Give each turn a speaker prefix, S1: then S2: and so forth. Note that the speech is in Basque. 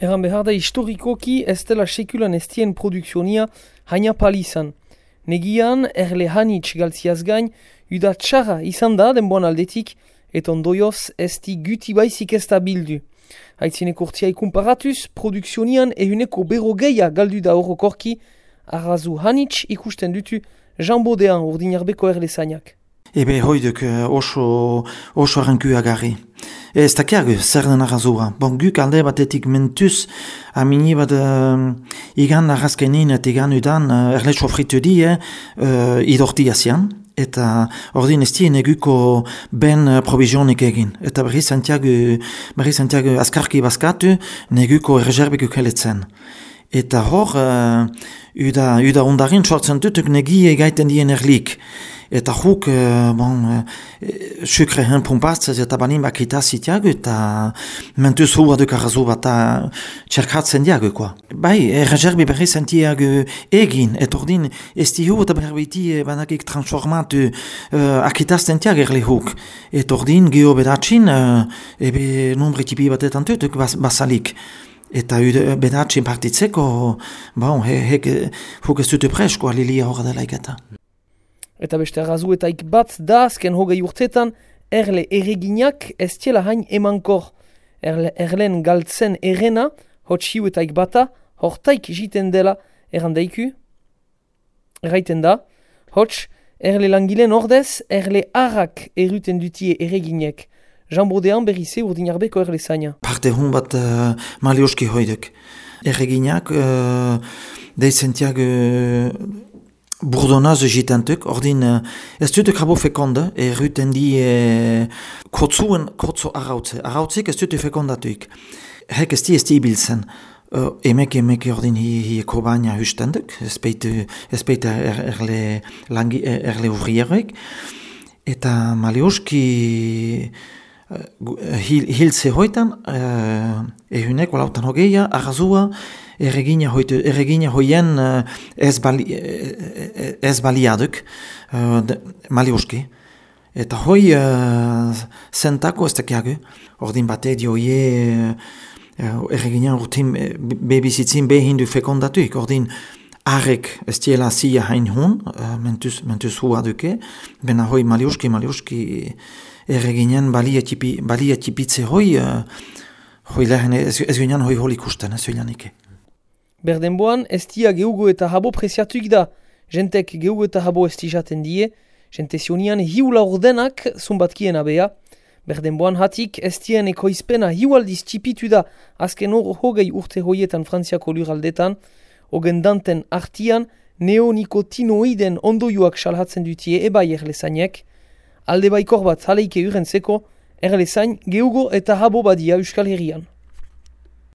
S1: Eran behar da historikoki ez dela sekulan ez dien produksionia haina palizan. Negian, erle hanitz galtziaz gain, uda txarra izan da denboan aldetik, eta ondoioz ez di guti baizik ez da bildu. Haitzineko urtiai kumparatuz, produksionian ehuneko bero geia galdu da horrokorki, arrazu hanitz ikusten dutu jambodean urdinarbeko erle zainak.
S2: Ebe hoiduk uh, oso, oso arrankuagarri. Ez dakiag zer den arrazua. Bon, guk alde batetik mentuz, amini bat uh, igan arrazkenin eta igan udan uh, erle sofritu di, eh, uh, idorti asian. Eta ordin ez dien eguko ben uh, provizionik egin. Eta berri zantiago, berri zantiago askarki baskatu, neguko errezerbekuk heletzen. Eta hor, uh, uda, uda ondarin sortzen dutuk negi egaiten dien erlik. Eta huk, uh, bon, uh, sukre hen pumpatzez eta banin bakita zitiago eta mentuz hua duk arrazu bat txerkatzen diago, koa. Bai, errezerbi berri zentiago egin, eta ordin, ez di hu eta berbiti banakik transformatu uh, akitazten diago erli huk. Eta ordin, geho bedatxin, uh, ebe numbri tipi batetan tutuk bas, basalik. Eta bedatxin partitzeko, bon, he, he, huk ez dute presko alilia horra dela iketa.
S1: Eta beste arrazuetaik bat da azken hogei urtetan, erle erreginak ez tiela hain emankor. Erle, erlen galtzen errena, hot hiuetaik bata, hortaik jiten dela errandaiku. Erraiten da, hotx, erle langilen ordez, erle harrak erruten dutie erreginek. Jambodean berri ze urdinarbeko erle zaina.
S2: Parte hun bat uh, malioski hoidek. Erreginak, uh, deizentiak... Uh, Burdonaz jitantuk, ordin uh, ez dute krabo fekonda, erruten di uh, kotzuen kotzo arautze. Arautzik ez dute fekondatuik. Hek ez di ez di ibiltzen. Uh, emek emek ordin hi, hi kobaina hustenduk, ez peite er, erle, langi, erle urrierek. Eta malioski uh, hiltze hoitan, uh, ehunek, walautan hogeia, arrazua, erregina hoitu erregina hoien uh, ez bali ez baliaduk uh, malioski eta hoi uh, sentako ez dakiagu ordin bate dio ie uh, erregina urtin bebizitzin behin du fekondatuik ordin arek ez diela zia hain hun uh, mentuz, hua duke bena hoi malioski malioski erreginen balia tipi balia tipitze hoi uh, hoi lehen ez, ez hoi kusten ez ike
S1: Berdenboan, ez dia geugo eta habo presiatuik da. Jentek geugo eta habo ez tizaten die, jente zionian hiula ordenak zumbatkien abea. Berdenboan hatik ez dien ekoizpena hiualdiz txipitu da azken hor hogei urte hoietan frantziako luraldetan, hogen danten artian neonikotinoiden ondoiuak salhatzen dutie ebai erlezainek, alde baikor bat haleike uren zeko, erlezain geugo eta habo badia euskal herrian.